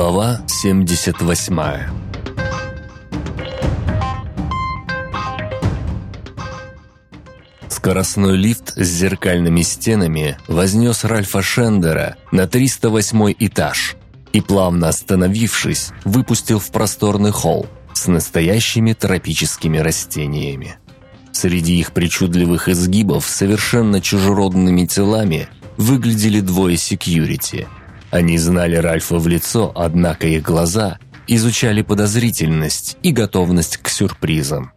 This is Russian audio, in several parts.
Глава 78 Скоростной лифт с зеркальными стенами вознес Ральфа Шендера на 308 этаж и, плавно остановившись, выпустил в просторный холл с настоящими тропическими растениями. Среди их причудливых изгибов совершенно чужеродными телами выглядели двое секьюрити – они знали Ральфа в лицо, однако их глаза изучали подозрительность и готовность к сюрпризам.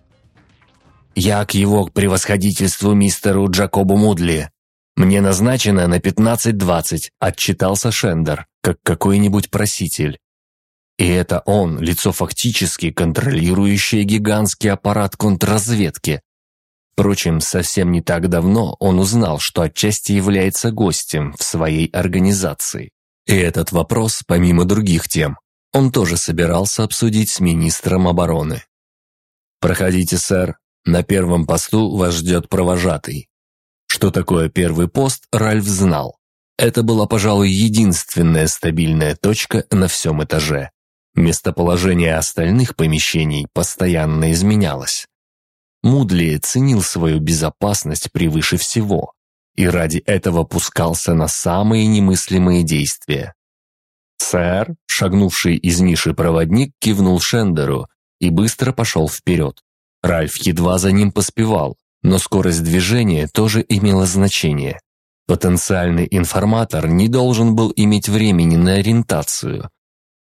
«Я к его превосходительству мистеру Джакобу Мудли. Мне назначено на 15.20», – отчитался Шендер, как какой-нибудь проситель. И это он, лицо фактически контролирующее гигантский аппарат контрразведки. Впрочем, совсем не так давно он узнал, что отчасти является гостем в своей организации. И этот вопрос, помимо других тем, он тоже собирался обсудить с министром обороны. «Проходите, сэр. На первом посту вас ждет провожатый». Что такое первый пост, Ральф знал. Это была, пожалуй, единственная стабильная точка на всем этаже. Местоположение остальных помещений постоянно изменялось. Мудли ценил свою безопасность превыше всего и ради этого пускался на самые немыслимые действия. «Сэр», шагнувший из ниши проводник, кивнул Шендеру и быстро пошел вперед. Ральф едва за ним поспевал, но скорость движения тоже имела значение. Потенциальный информатор не должен был иметь времени на ориентацию.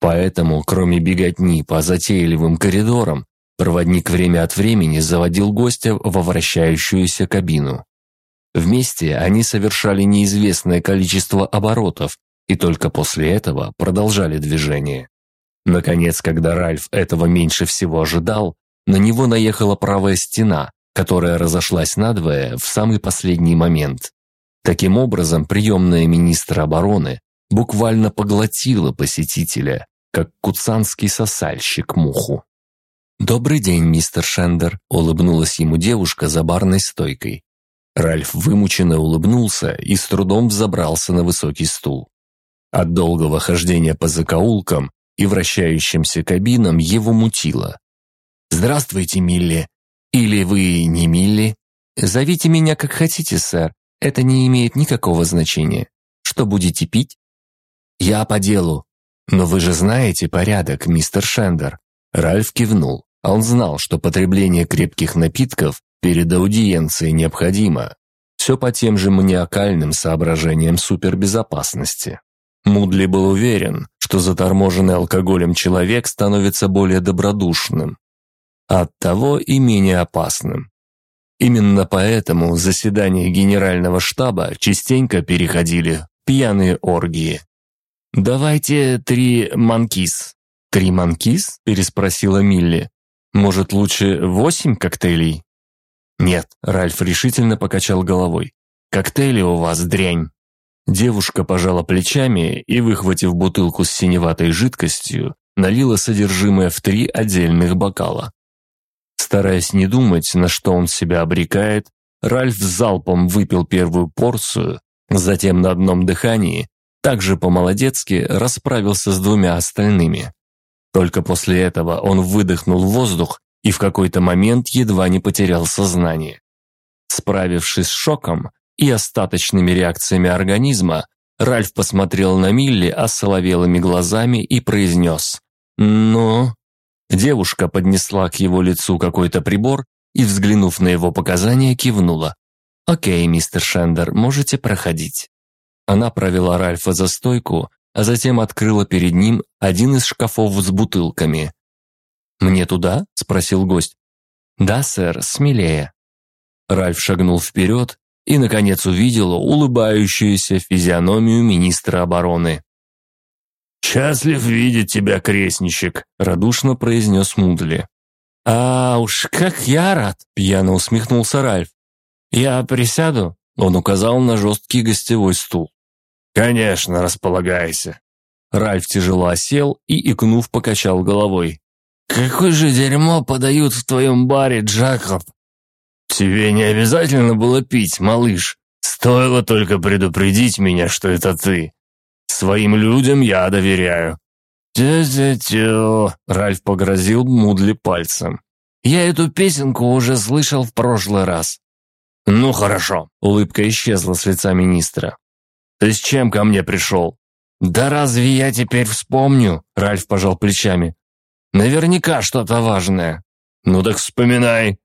Поэтому, кроме беготни по затейливым коридорам, проводник время от времени заводил гостя во вращающуюся кабину. Вместе они совершали неизвестное количество оборотов и только после этого продолжали движение. Наконец, когда Ральф этого меньше всего ожидал, на него наехала правая стена, которая разошлась надвое в самый последний момент. Таким образом, приемная министра обороны буквально поглотила посетителя, как куцанский сосальщик муху. «Добрый день, мистер Шендер», — улыбнулась ему девушка за барной стойкой. Ральф вымученно улыбнулся и с трудом взобрался на высокий стул. От долгого хождения по закоулкам и вращающимся кабинам его мутило. «Здравствуйте, Милли. Или вы не Милли? Зовите меня как хотите, сэр. Это не имеет никакого значения. Что будете пить?» «Я по делу. Но вы же знаете порядок, мистер Шендер». Ральф кивнул. Он знал, что потребление крепких напитков перед аудиенцией необходимо. Все по тем же маниакальным соображениям супербезопасности. Мудли был уверен, что заторможенный алкоголем человек становится более добродушным, а оттого и менее опасным. Именно поэтому заседания генерального штаба частенько переходили пьяные оргии. «Давайте три манкис». «Три манкис?» – переспросила Милли. «Может, лучше восемь коктейлей?» «Нет», — Ральф решительно покачал головой. «Коктейли у вас дрянь». Девушка пожала плечами и, выхватив бутылку с синеватой жидкостью, налила содержимое в три отдельных бокала. Стараясь не думать, на что он себя обрекает, Ральф залпом выпил первую порцию, затем на одном дыхании, также по-молодецки расправился с двумя остальными. Только после этого он выдохнул воздух и в какой-то момент едва не потерял сознание. Справившись с шоком и остаточными реакциями организма, Ральф посмотрел на Милли осоловелыми глазами и произнес «Ну?». Девушка поднесла к его лицу какой-то прибор и, взглянув на его показания, кивнула. «Окей, мистер Шендер, можете проходить». Она провела Ральфа за стойку, а затем открыла перед ним один из шкафов с бутылками. «Мне туда?» – спросил гость. «Да, сэр, смелее». Ральф шагнул вперед и, наконец, увидел улыбающуюся физиономию министра обороны. «Счастлив видеть тебя, крестничек», – радушно произнес Мудли. «А уж как я рад!» – пьяно усмехнулся Ральф. «Я присяду?» – он указал на жесткий гостевой стул. «Конечно, располагайся». Ральф тяжело осел и, икнув, покачал головой. «Какое же дерьмо подают в твоем баре, Джакоб?» «Тебе не обязательно было пить, малыш. Стоило только предупредить меня, что это ты. Своим людям я доверяю». «Тю-тю-тю», — Ральф погрозил Мудли пальцем. «Я эту песенку уже слышал в прошлый раз». «Ну хорошо», — улыбка исчезла с лица министра. «Ты с чем ко мне пришел?» «Да разве я теперь вспомню?» — Ральф пожал плечами. «Наверняка что-то важное». «Ну так вспоминай.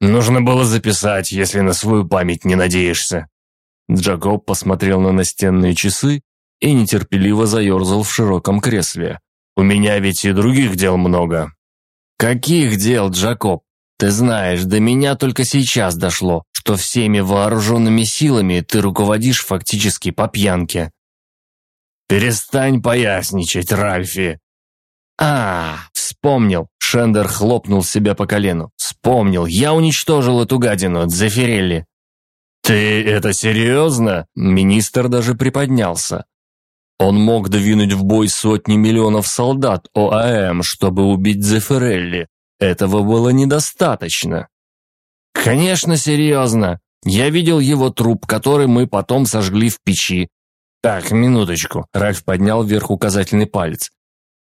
Нужно было записать, если на свою память не надеешься». Джакоб посмотрел на настенные часы и нетерпеливо заерзал в широком кресле. «У меня ведь и других дел много». «Каких дел, Джакоб? Ты знаешь, до меня только сейчас дошло, что всеми вооруженными силами ты руководишь фактически по пьянке». «Перестань поясничать, Ральфи!» «А, вспомнил!» Шендер хлопнул себя по колену. «Вспомнил! Я уничтожил эту гадину, Дзефирелли!» «Ты это серьезно?» Министр даже приподнялся. Он мог двинуть в бой сотни миллионов солдат ОАМ, чтобы убить Дзефирелли. Этого было недостаточно. «Конечно, серьезно. Я видел его труп, который мы потом сожгли в печи. Так, минуточку». Ральф поднял вверх указательный палец.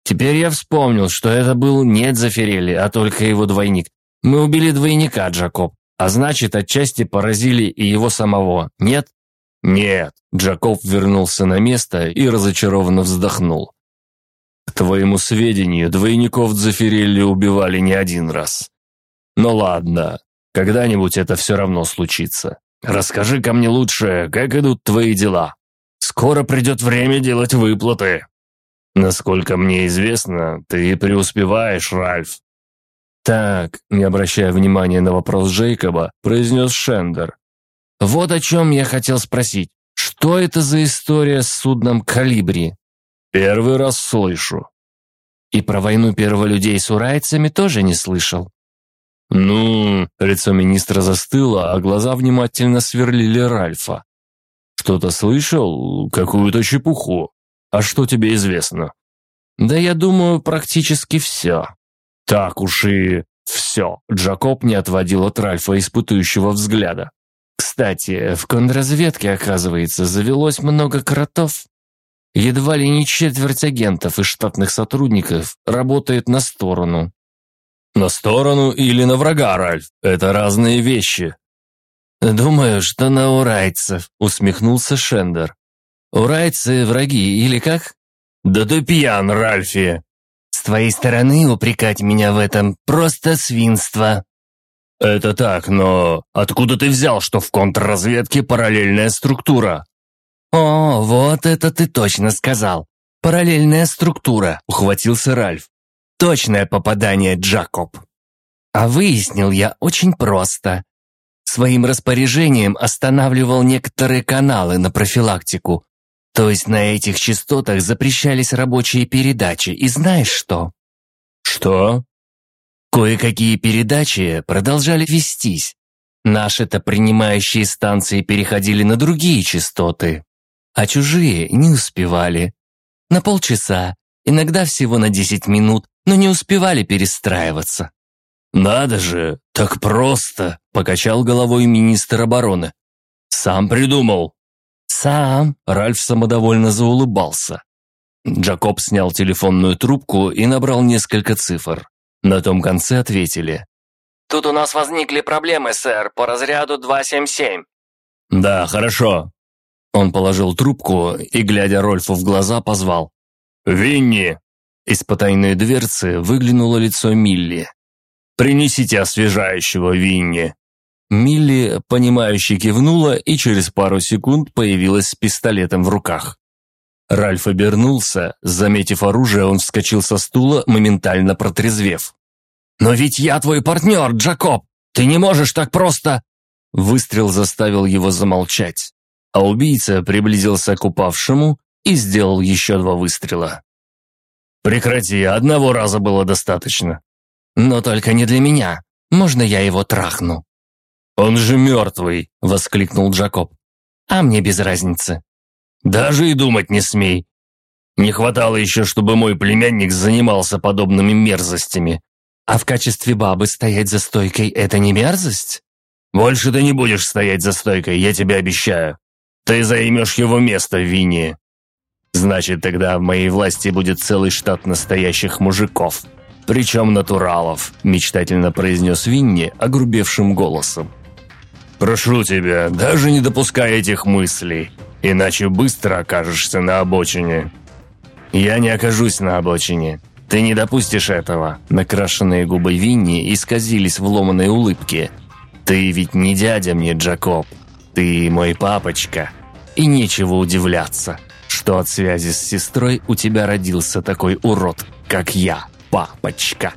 Теперь я вспомнил, что это был не Дзефирелли, а только его двойник. Мы убили двойника, Джакоб. А значит, отчасти поразили и его самого, нет? Нет. Джакоб вернулся на место и разочарованно вздохнул. К твоему сведению, двойников Дзефирелли убивали не один раз. Ну ладно, когда-нибудь это все равно случится. расскажи ко мне лучше, как идут твои дела. Скоро придет время делать выплаты. Насколько мне известно, ты преуспеваешь, Ральф. Так, не обращая внимания на вопрос Джейкоба, произнес Шендер. Вот о чем я хотел спросить. Что это за история с судном «Калибри»? Первый раз слышу. И про войну перволюдей с урайцами тоже не слышал. Ну, лицо министра застыло, а глаза внимательно сверлили Ральфа. Что-то слышал? Какую-то чепуху. А что тебе известно? Да я думаю, практически все. Так уж и все. Джакоб не отводил от Ральфа испытующего взгляда. Кстати, в контрразведке, оказывается, завелось много кротов. Едва ли не четверть агентов и штатных сотрудников работает на сторону. На сторону или на врага, Ральф? Это разные вещи. Думаю, что на урайцев, усмехнулся Шендер. Урайцы враги или как? Да ты пьян, Ральфи. С твоей стороны упрекать меня в этом просто свинство. Это так, но откуда ты взял, что в контрразведке параллельная структура? О, вот это ты точно сказал. Параллельная структура, ухватился Ральф. Точное попадание, Джакоб. А выяснил я очень просто. Своим распоряжением останавливал некоторые каналы на профилактику, то есть на этих частотах запрещались рабочие передачи, и знаешь что? Что? Кое-какие передачи продолжали вестись. Наши-то принимающие станции переходили на другие частоты, а чужие не успевали. На полчаса, иногда всего на 10 минут, но не успевали перестраиваться. «Надо же, так просто!» – покачал головой министр обороны. «Сам придумал!» «Сам!» – Ральф самодовольно заулыбался. Джакоб снял телефонную трубку и набрал несколько цифр. На том конце ответили. «Тут у нас возникли проблемы, сэр, по разряду 277». «Да, хорошо». Он положил трубку и, глядя Рольфу в глаза, позвал. «Винни!» Из потайной дверцы выглянуло лицо Милли. «Принесите освежающего, Винни!» Милли, понимающе кивнула и через пару секунд появилась с пистолетом в руках. Ральф обернулся. Заметив оружие, он вскочил со стула, моментально протрезвев. «Но ведь я твой партнер, Джакоб! Ты не можешь так просто...» Выстрел заставил его замолчать, а убийца приблизился к упавшему и сделал еще два выстрела. «Прекрати, одного раза было достаточно». «Но только не для меня. Можно я его трахну?» «Он же мертвый!» — воскликнул Джакоб. «А мне без разницы». «Даже и думать не смей. Не хватало еще, чтобы мой племянник занимался подобными мерзостями. А в качестве бабы стоять за стойкой — это не мерзость?» «Больше ты не будешь стоять за стойкой, я тебе обещаю. Ты займешь его место в Винни». Значит, тогда в моей власти будет целый штат настоящих мужиков. Причем натуралов», – мечтательно произнес Винни огрубевшим голосом. «Прошу тебя, даже не допускай этих мыслей, иначе быстро окажешься на обочине». «Я не окажусь на обочине. Ты не допустишь этого». Накрашенные губы Винни исказились в ломаной улыбке. «Ты ведь не дядя мне, Джакоб. Ты мой папочка. И нечего удивляться, что от связи с сестрой у тебя родился такой урод, как я, папочка».